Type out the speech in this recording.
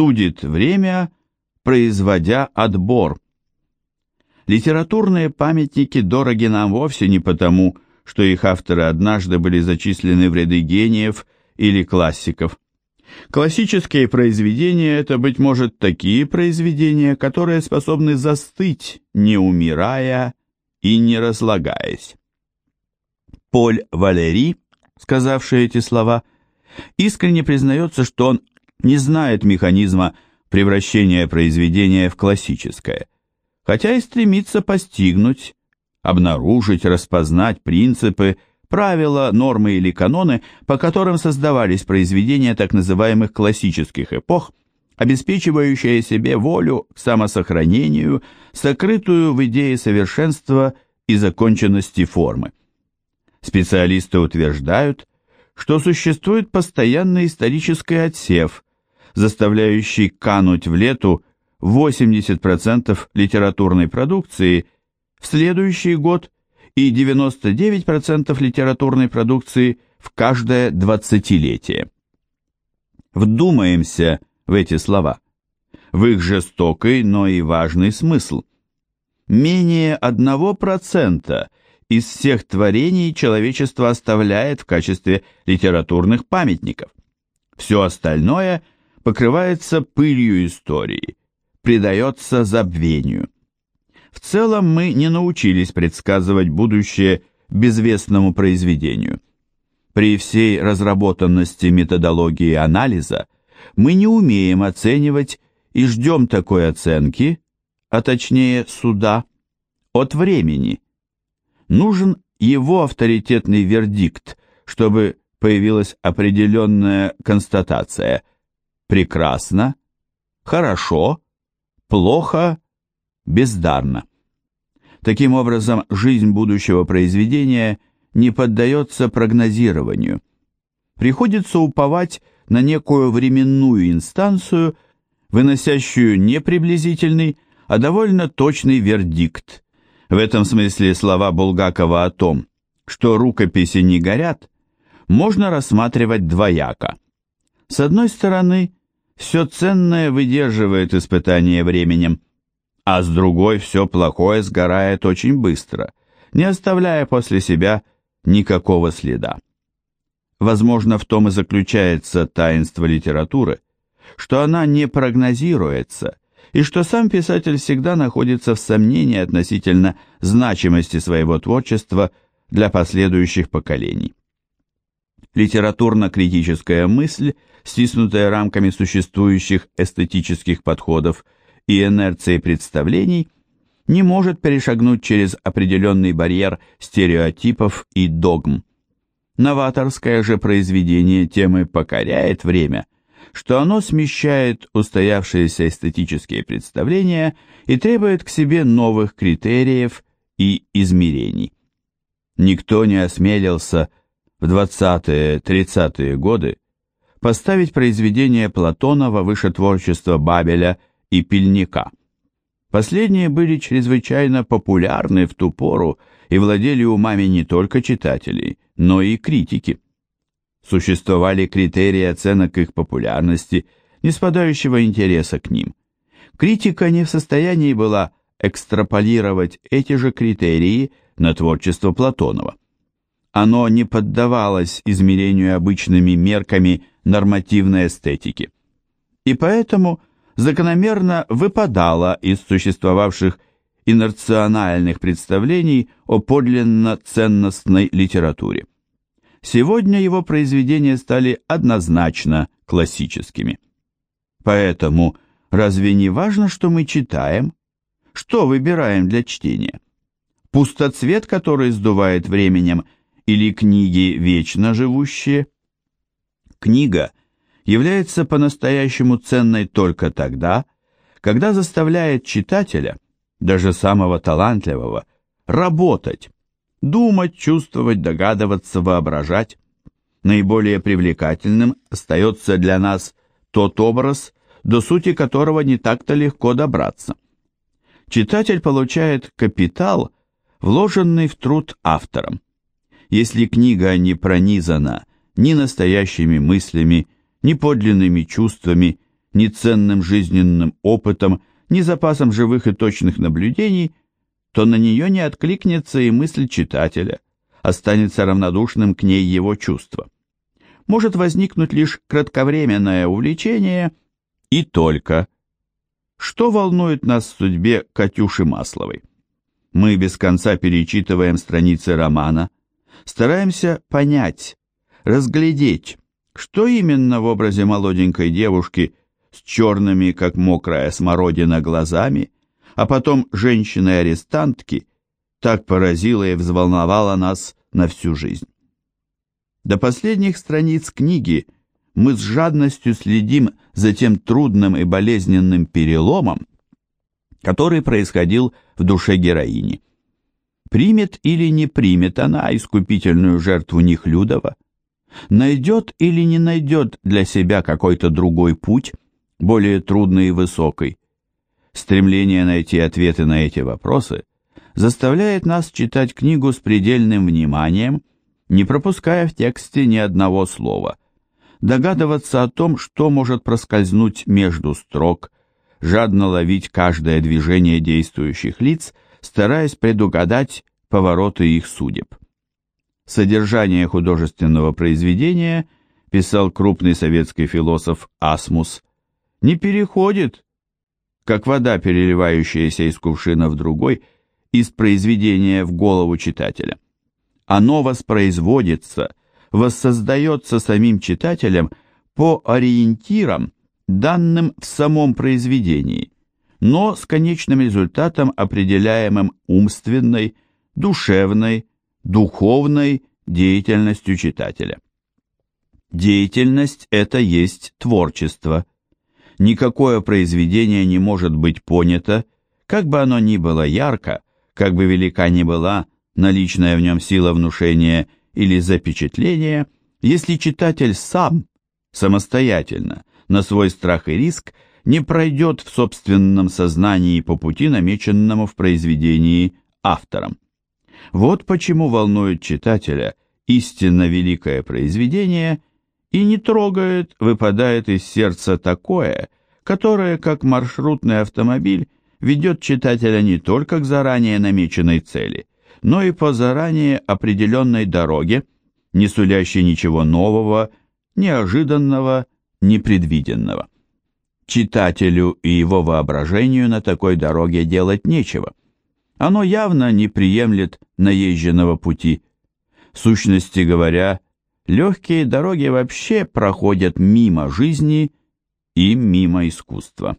судит время, производя отбор. Литературные памятники дороги нам вовсе не потому, что их авторы однажды были зачислены в ряды гениев или классиков. Классические произведения – это, быть может, такие произведения, которые способны застыть, не умирая и не разлагаясь. Поль Валери, сказавший эти слова, искренне признается, что он не знает механизма превращения произведения в классическое, хотя и стремится постигнуть, обнаружить, распознать принципы, правила, нормы или каноны, по которым создавались произведения так называемых классических эпох, обеспечивающие себе волю к самосохранению, сокрытую в идее совершенства и законченности формы. Специалисты утверждают, что существует постоянный исторический отсев, заставляющий кануть в лету 80% литературной продукции в следующий год и 99% литературной продукции в каждое двадцатилетие. Вдумаемся в эти слова, в их жестокий, но и важный смысл. Менее 1% из всех творений человечество оставляет в качестве литературных памятников. Все остальное покрывается пылью истории, предается забвению. В целом мы не научились предсказывать будущее безвестному произведению. При всей разработанности методологии анализа мы не умеем оценивать и ждем такой оценки, а точнее суда, от времени. Нужен его авторитетный вердикт, чтобы появилась определенная констатация «прекрасно», «хорошо», «плохо», «бездарно». Таким образом, жизнь будущего произведения не поддается прогнозированию. Приходится уповать на некую временную инстанцию, выносящую не приблизительный, а довольно точный вердикт, в этом смысле слова Булгакова о том, что рукописи не горят, можно рассматривать двояко. С одной стороны, все ценное выдерживает испытание временем, а с другой все плохое сгорает очень быстро, не оставляя после себя никакого следа. Возможно, в том и заключается таинство литературы, что она не прогнозируется и что сам писатель всегда находится в сомнении относительно значимости своего творчества для последующих поколений. Литературно-критическая мысль, стиснутая рамками существующих эстетических подходов и инерции представлений, не может перешагнуть через определенный барьер стереотипов и догм. Новаторское же произведение темы покоряет время – что оно смещает устоявшиеся эстетические представления и требует к себе новых критериев и измерений. Никто не осмелился в 20-30-е годы поставить произведение Платонова выше творчества Бабеля и Пельника. Последние были чрезвычайно популярны в ту пору и владели умами не только читателей, но и критики существовали критерии оценок их популярности, не спадающего интереса к ним. Критика не в состоянии была экстраполировать эти же критерии на творчество Платонова. Оно не поддавалось измерению обычными мерками нормативной эстетики. И поэтому закономерно выпадало из существовавших инерциональных представлений о подлинно ценностной литературе. Сегодня его произведения стали однозначно классическими. Поэтому разве не важно, что мы читаем? Что выбираем для чтения? Пустоцвет, который сдувает временем, или книги вечно живущие? Книга является по-настоящему ценной только тогда, когда заставляет читателя, даже самого талантливого, работать, Думать, чувствовать, догадываться, воображать. Наиболее привлекательным остается для нас тот образ, до сути которого не так-то легко добраться. Читатель получает капитал, вложенный в труд автором. Если книга не пронизана ни настоящими мыслями, ни подлинными чувствами, ни ценным жизненным опытом, ни запасом живых и точных наблюдений, то на нее не откликнется и мысль читателя, останется равнодушным к ней его чувство. Может возникнуть лишь кратковременное увлечение и только. Что волнует нас в судьбе Катюши Масловой? Мы без конца перечитываем страницы романа, стараемся понять, разглядеть, что именно в образе молоденькой девушки с черными, как мокрая смородина, глазами, а потом женщины-арестантки, так поразило и взволновало нас на всю жизнь. До последних страниц книги мы с жадностью следим за тем трудным и болезненным переломом, который происходил в душе героини. Примет или не примет она искупительную жертву Нихлюдова? Найдет или не найдет для себя какой-то другой путь, более трудный и высокий? Стремление найти ответы на эти вопросы заставляет нас читать книгу с предельным вниманием, не пропуская в тексте ни одного слова, догадываться о том, что может проскользнуть между строк, жадно ловить каждое движение действующих лиц, стараясь предугадать повороты их судеб. Содержание художественного произведения, писал крупный советский философ Асмус, не переходит, как вода, переливающаяся из кувшина в другой, из произведения в голову читателя. Оно воспроизводится, воссоздается самим читателем по ориентирам, данным в самом произведении, но с конечным результатом, определяемым умственной, душевной, духовной деятельностью читателя. Деятельность – это есть творчество. Никакое произведение не может быть понято, как бы оно ни было ярко, как бы велика ни была наличная в нем сила внушения или запечатления, если читатель сам, самостоятельно, на свой страх и риск не пройдет в собственном сознании по пути, намеченному в произведении автором. Вот почему волнует читателя истинно великое произведение и не трогает, выпадает из сердца такое, которое, как маршрутный автомобиль, ведет читателя не только к заранее намеченной цели, но и по заранее определенной дороге, не сулящей ничего нового, неожиданного непредвиденного. Читателю и его воображению на такой дороге делать нечего. Оно явно не приемлет наезженного пути. В сущности говоря, легкие дороги вообще проходят мимо жизни и мимо искусства.